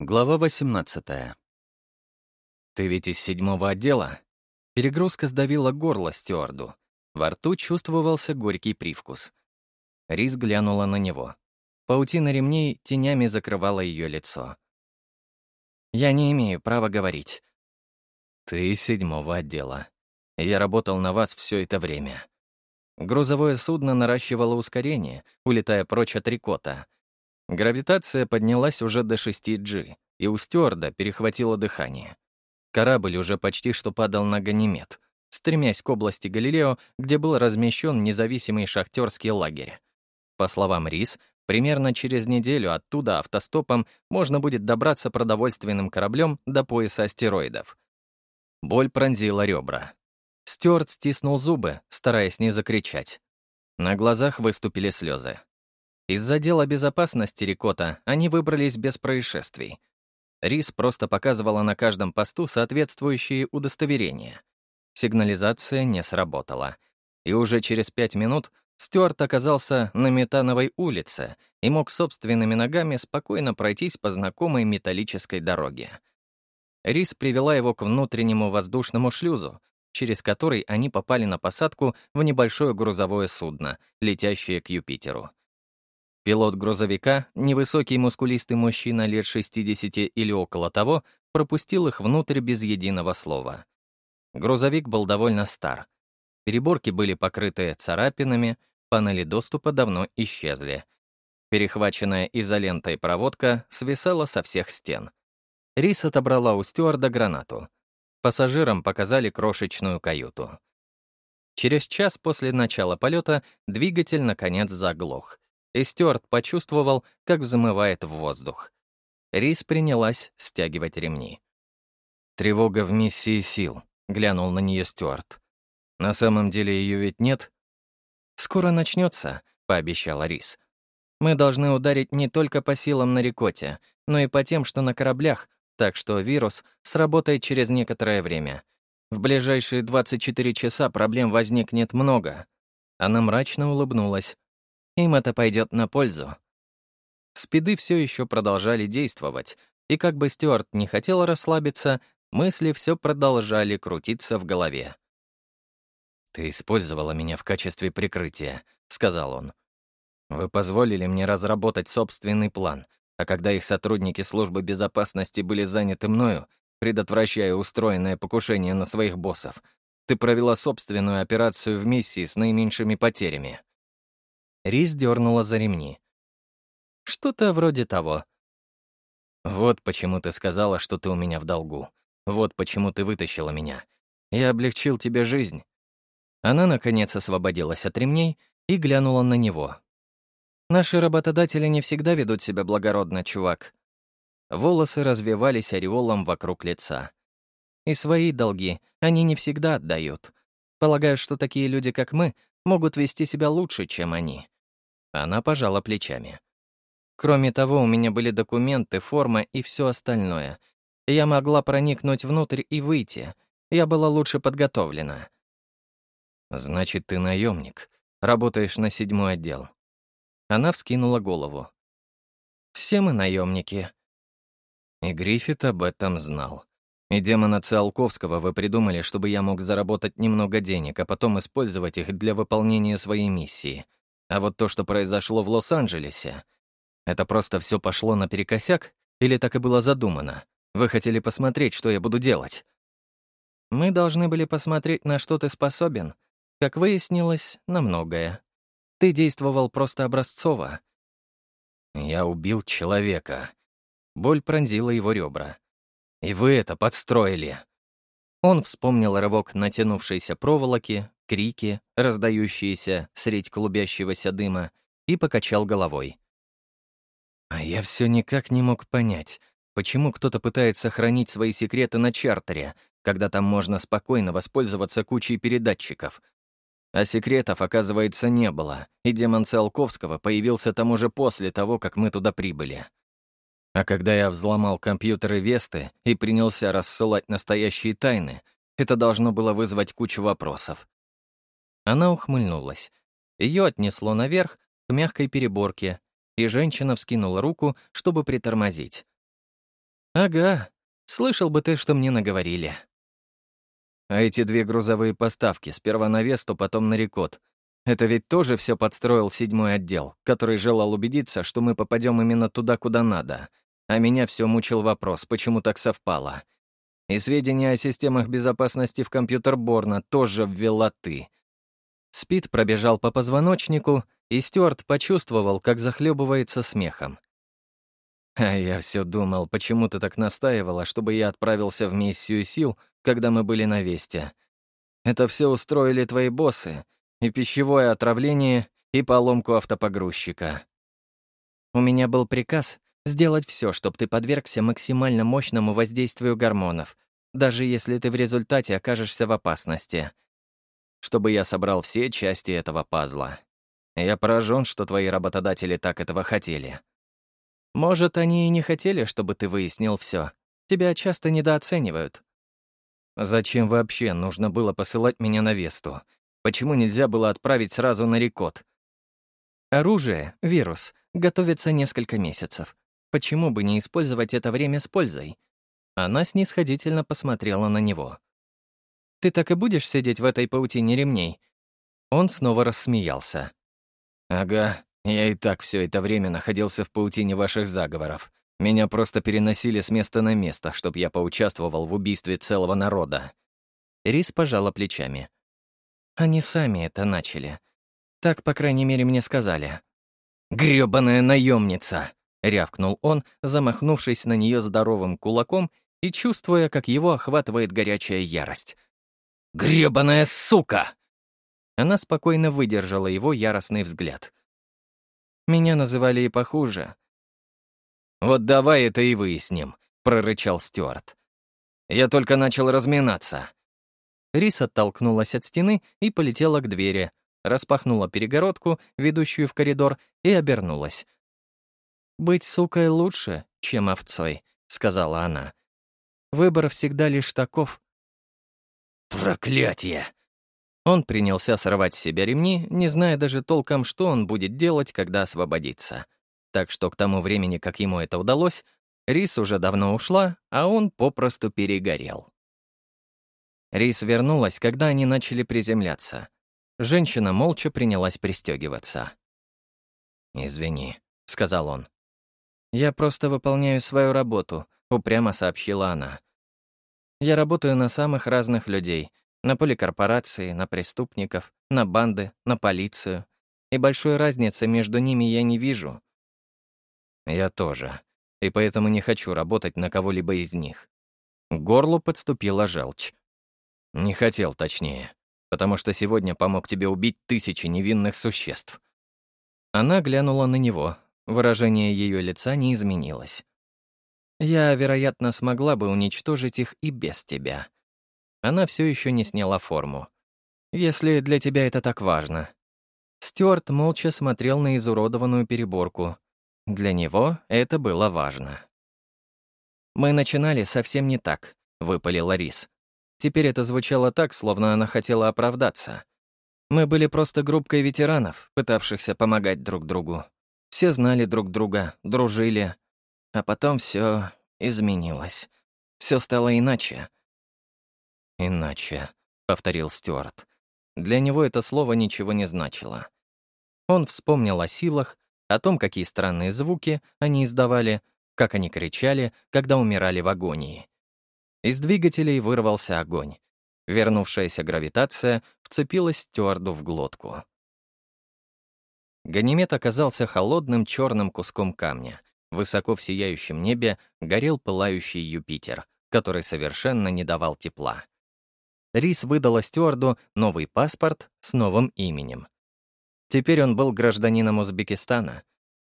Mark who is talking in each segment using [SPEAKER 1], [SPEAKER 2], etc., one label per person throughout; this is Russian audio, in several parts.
[SPEAKER 1] Глава 18. «Ты ведь из седьмого отдела?» Перегрузка сдавила горло стюарду. Во рту чувствовался горький привкус. Рис глянула на него. Паутина ремней тенями закрывала ее лицо. «Я не имею права говорить». «Ты из седьмого отдела. Я работал на вас все это время». Грузовое судно наращивало ускорение, улетая прочь от рикота — Гравитация поднялась уже до 6G, и у стюарда перехватило дыхание. Корабль уже почти что падал на Ганимед, стремясь к области Галилео, где был размещен независимый шахтерский лагерь. По словам Рис, примерно через неделю оттуда автостопом можно будет добраться продовольственным кораблем до пояса астероидов. Боль пронзила ребра. Стюарт стиснул зубы, стараясь не закричать. На глазах выступили слезы. Из-за дела безопасности Рикота они выбрались без происшествий. Рис просто показывала на каждом посту соответствующие удостоверения. Сигнализация не сработала. И уже через пять минут Стюарт оказался на Метановой улице и мог собственными ногами спокойно пройтись по знакомой металлической дороге. Рис привела его к внутреннему воздушному шлюзу, через который они попали на посадку в небольшое грузовое судно, летящее к Юпитеру. Пилот грузовика, невысокий мускулистый мужчина лет 60 или около того, пропустил их внутрь без единого слова. Грузовик был довольно стар. Переборки были покрыты царапинами, панели доступа давно исчезли. Перехваченная изолентой проводка свисала со всех стен. Рис отобрала у стюарда гранату. Пассажирам показали крошечную каюту. Через час после начала полета двигатель, наконец, заглох — и Стюарт почувствовал, как взмывает в воздух. Рис принялась стягивать ремни. «Тревога в миссии сил», — глянул на нее Стюарт. «На самом деле ее ведь нет?» «Скоро начнется», — пообещала Рис. «Мы должны ударить не только по силам на Рикоте, но и по тем, что на кораблях, так что вирус сработает через некоторое время. В ближайшие 24 часа проблем возникнет много». Она мрачно улыбнулась, им это пойдет на пользу. Спиды все еще продолжали действовать, и как бы Стюарт не хотел расслабиться, мысли все продолжали крутиться в голове. «Ты использовала меня в качестве прикрытия», — сказал он. «Вы позволили мне разработать собственный план, а когда их сотрудники службы безопасности были заняты мною, предотвращая устроенное покушение на своих боссов, ты провела собственную операцию в миссии с наименьшими потерями. Рис дернула за ремни. «Что-то вроде того». «Вот почему ты сказала, что ты у меня в долгу. Вот почему ты вытащила меня. Я облегчил тебе жизнь». Она, наконец, освободилась от ремней и глянула на него. «Наши работодатели не всегда ведут себя благородно, чувак». Волосы развивались ореолом вокруг лица. «И свои долги они не всегда отдают. Полагаю, что такие люди, как мы, могут вести себя лучше, чем они. Она пожала плечами. Кроме того, у меня были документы, форма и все остальное. Я могла проникнуть внутрь и выйти. Я была лучше подготовлена. Значит, ты наемник. Работаешь на седьмой отдел. Она вскинула голову. Все мы наемники. И Гриффит об этом знал. И демона Циолковского вы придумали, чтобы я мог заработать немного денег, а потом использовать их для выполнения своей миссии. А вот то, что произошло в Лос-Анджелесе, это просто все пошло наперекосяк или так и было задумано? Вы хотели посмотреть, что я буду делать? Мы должны были посмотреть, на что ты способен. Как выяснилось, на многое. Ты действовал просто образцово. Я убил человека. Боль пронзила его ребра. И вы это подстроили. Он вспомнил рывок натянувшейся проволоки, крики, раздающиеся средь клубящегося дыма, и покачал головой. А я все никак не мог понять, почему кто-то пытается хранить свои секреты на чартере, когда там можно спокойно воспользоваться кучей передатчиков. А секретов, оказывается, не было, и демон Циолковского появился там уже после того, как мы туда прибыли. А когда я взломал компьютеры Весты и принялся рассылать настоящие тайны, это должно было вызвать кучу вопросов. Она ухмыльнулась. Ее отнесло наверх, к мягкой переборке, и женщина вскинула руку, чтобы притормозить. «Ага. Слышал бы ты, что мне наговорили». «А эти две грузовые поставки, сперва на Весту, потом на Рекот, это ведь тоже все подстроил седьмой отдел, который желал убедиться, что мы попадем именно туда, куда надо. А меня все мучил вопрос, почему так совпало. И сведения о системах безопасности в компьютер Борна тоже ввела ты. Спид пробежал по позвоночнику, и Стюарт почувствовал, как захлебывается смехом. А я все думал, почему ты так настаивала, чтобы я отправился в миссию сил, когда мы были на Весте. Это все устроили твои боссы, и пищевое отравление, и поломку автопогрузчика. У меня был приказ сделать все, чтобы ты подвергся максимально мощному воздействию гормонов, даже если ты в результате окажешься в опасности. Чтобы я собрал все части этого пазла. Я поражен, что твои работодатели так этого хотели. Может, они и не хотели, чтобы ты выяснил все. Тебя часто недооценивают. Зачем вообще нужно было посылать меня на Весту? Почему нельзя было отправить сразу на Рекот? Оружие, вирус, готовится несколько месяцев. Почему бы не использовать это время с пользой? Она снисходительно посмотрела на него. «Ты так и будешь сидеть в этой паутине ремней?» Он снова рассмеялся. «Ага, я и так все это время находился в паутине ваших заговоров. Меня просто переносили с места на место, чтобы я поучаствовал в убийстве целого народа». Рис пожала плечами. Они сами это начали. Так, по крайней мере, мне сказали. «Грёбаная наемница!» — рявкнул он, замахнувшись на нее здоровым кулаком и чувствуя, как его охватывает горячая ярость. «Грёбаная сука!» Она спокойно выдержала его яростный взгляд. Меня называли и похуже. «Вот давай это и выясним», — прорычал Стюарт. «Я только начал разминаться. Рис оттолкнулась от стены и полетела к двери, распахнула перегородку, ведущую в коридор, и обернулась. «Быть сукой лучше, чем овцой», — сказала она. «Выбор всегда лишь таков». «Проклятие!» Он принялся срывать с себя ремни, не зная даже толком, что он будет делать, когда освободится. Так что к тому времени, как ему это удалось, Рис уже давно ушла, а он попросту перегорел. Рис вернулась, когда они начали приземляться. Женщина молча принялась пристегиваться. «Извини», — сказал он. «Я просто выполняю свою работу», — упрямо сообщила она. «Я работаю на самых разных людей. На поликорпорации, на преступников, на банды, на полицию. И большой разницы между ними я не вижу». «Я тоже. И поэтому не хочу работать на кого-либо из них». К горлу подступила желчь. Не хотел, точнее. Потому что сегодня помог тебе убить тысячи невинных существ. Она глянула на него. Выражение ее лица не изменилось. Я, вероятно, смогла бы уничтожить их и без тебя. Она все еще не сняла форму. Если для тебя это так важно. Стюарт молча смотрел на изуродованную переборку. Для него это было важно. «Мы начинали совсем не так», — выпалил Рис. Теперь это звучало так, словно она хотела оправдаться. Мы были просто группкой ветеранов, пытавшихся помогать друг другу. Все знали друг друга, дружили. А потом все изменилось. Все стало иначе. «Иначе», — повторил Стюарт. Для него это слово ничего не значило. Он вспомнил о силах, о том, какие странные звуки они издавали, как они кричали, когда умирали в агонии. Из двигателей вырвался огонь. Вернувшаяся гравитация вцепилась стюарду в глотку. Ганимед оказался холодным черным куском камня. Высоко в сияющем небе горел пылающий Юпитер, который совершенно не давал тепла. Рис выдала стюарду новый паспорт с новым именем. Теперь он был гражданином Узбекистана.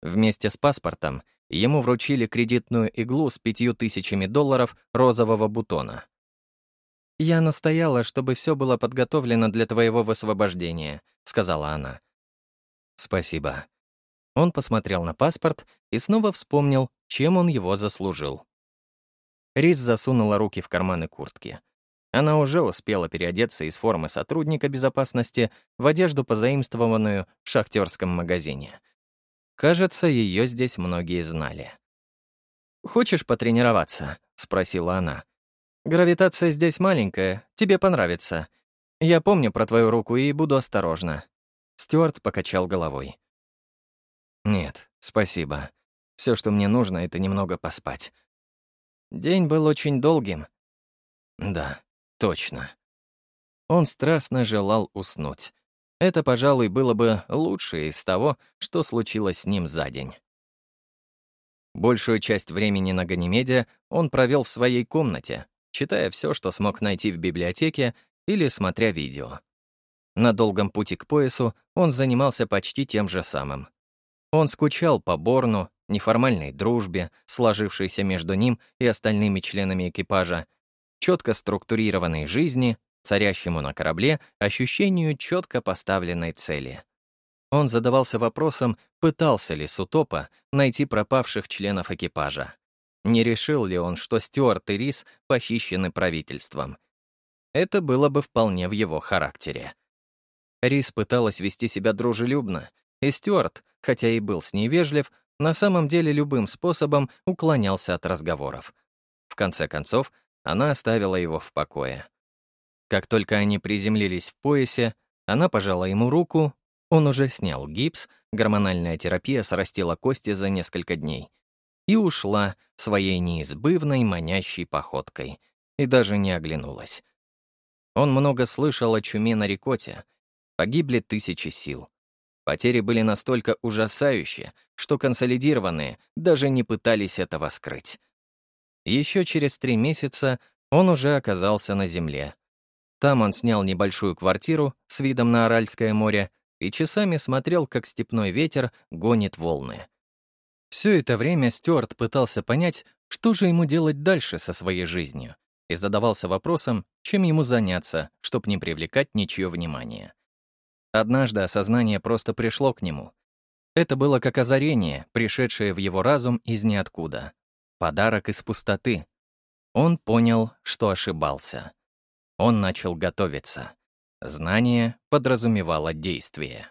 [SPEAKER 1] Вместе с паспортом ему вручили кредитную иглу с пятью тысячами долларов розового бутона. «Я настояла, чтобы все было подготовлено для твоего высвобождения», — сказала она. «Спасибо». Он посмотрел на паспорт и снова вспомнил, чем он его заслужил. Рис засунула руки в карманы куртки. Она уже успела переодеться из формы сотрудника безопасности в одежду, позаимствованную в шахтерском магазине — Кажется, ее здесь многие знали. «Хочешь потренироваться?» — спросила она. «Гравитация здесь маленькая, тебе понравится. Я помню про твою руку и буду осторожна». Стюарт покачал головой. «Нет, спасибо. Все, что мне нужно, это немного поспать». День был очень долгим. Да, точно. Он страстно желал уснуть. Это, пожалуй, было бы лучшее из того, что случилось с ним за день. Большую часть времени на Ганимеде он провел в своей комнате, читая все, что смог найти в библиотеке или смотря видео. На долгом пути к поясу он занимался почти тем же самым. Он скучал по Борну, неформальной дружбе, сложившейся между ним и остальными членами экипажа, четко структурированной жизни, царящему на корабле ощущению четко поставленной цели. Он задавался вопросом, пытался ли Сутопа найти пропавших членов экипажа. Не решил ли он, что Стюарт и Рис похищены правительством? Это было бы вполне в его характере. Рис пыталась вести себя дружелюбно, и Стюарт, хотя и был с ней вежлив, на самом деле любым способом уклонялся от разговоров. В конце концов, она оставила его в покое. Как только они приземлились в поясе, она пожала ему руку, он уже снял гипс, гормональная терапия срастила кости за несколько дней, и ушла своей неизбывной манящей походкой, и даже не оглянулась. Он много слышал о чуме на Рикоте. Погибли тысячи сил. Потери были настолько ужасающие, что консолидированные даже не пытались этого скрыть. Еще через три месяца он уже оказался на земле. Там он снял небольшую квартиру с видом на Аральское море и часами смотрел, как степной ветер гонит волны. Все это время Стюарт пытался понять, что же ему делать дальше со своей жизнью, и задавался вопросом, чем ему заняться, чтобы не привлекать ничье внимание. Однажды осознание просто пришло к нему. Это было как озарение, пришедшее в его разум из ниоткуда. Подарок из пустоты. Он понял, что ошибался. Он начал готовиться. Знание подразумевало действие.